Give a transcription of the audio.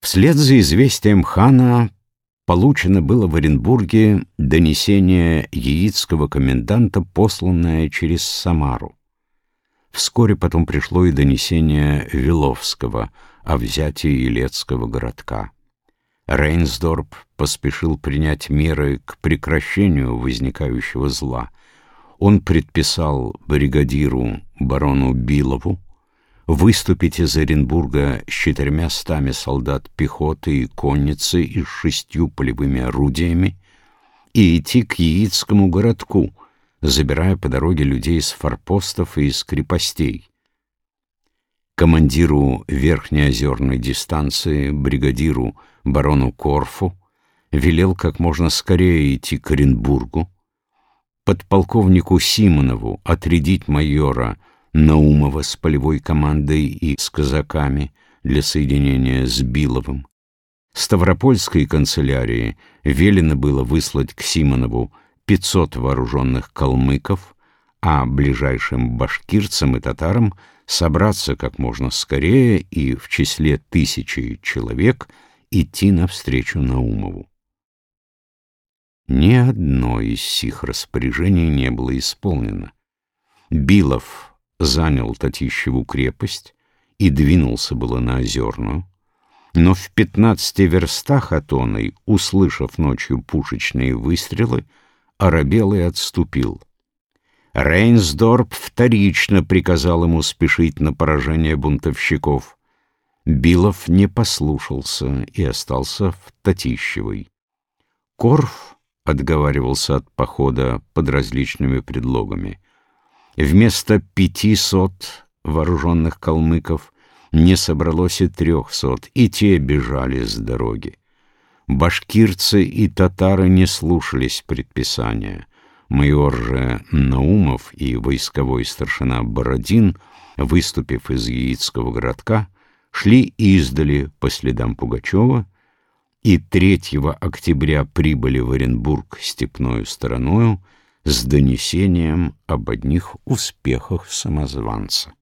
Вслед за известием хана получено было в Оренбурге донесение яицкого коменданта, посланное через Самару. Вскоре потом пришло и донесение Виловского о взятии Елецкого городка. Рейнсдорп поспешил принять меры к прекращению возникающего зла. Он предписал бригадиру барону Билову выступить из Оренбурга с четырьмя стами солдат пехоты и конницы и с шестью полевыми орудиями и идти к Яицкому городку, забирая по дороге людей из форпостов и из крепостей. Командиру Верхнеозерной дистанции, бригадиру барону Корфу, велел как можно скорее идти к Оренбургу, подполковнику Симонову отрядить майора Наумова с полевой командой и с казаками для соединения с Биловым. Ставропольской канцелярии велено было выслать к Симонову 500 вооруженных калмыков, а ближайшим башкирцам и татарам собраться как можно скорее и в числе тысячи человек идти навстречу Наумову. Ни одно из сих распоряжений не было исполнено. Билов занял Татищеву крепость и двинулся было на Озерную, но в пятнадцати верстах от оной, услышав ночью пушечные выстрелы, оробел и отступил. Рейнсдорп вторично приказал ему спешить на поражение бунтовщиков. Билов не послушался и остался в Татищевой. Корф отговаривался от похода под различными предлогами. Вместо пятисот вооруженных калмыков не собралось и трехсот, и те бежали с дороги. Башкирцы и татары не слушались предписания. Майор же Наумов и войсковой старшина Бородин, выступив из Яицкого городка, шли издали по следам Пугачева и 3 октября прибыли в Оренбург степною стороною с донесением об одних успехах самозванца.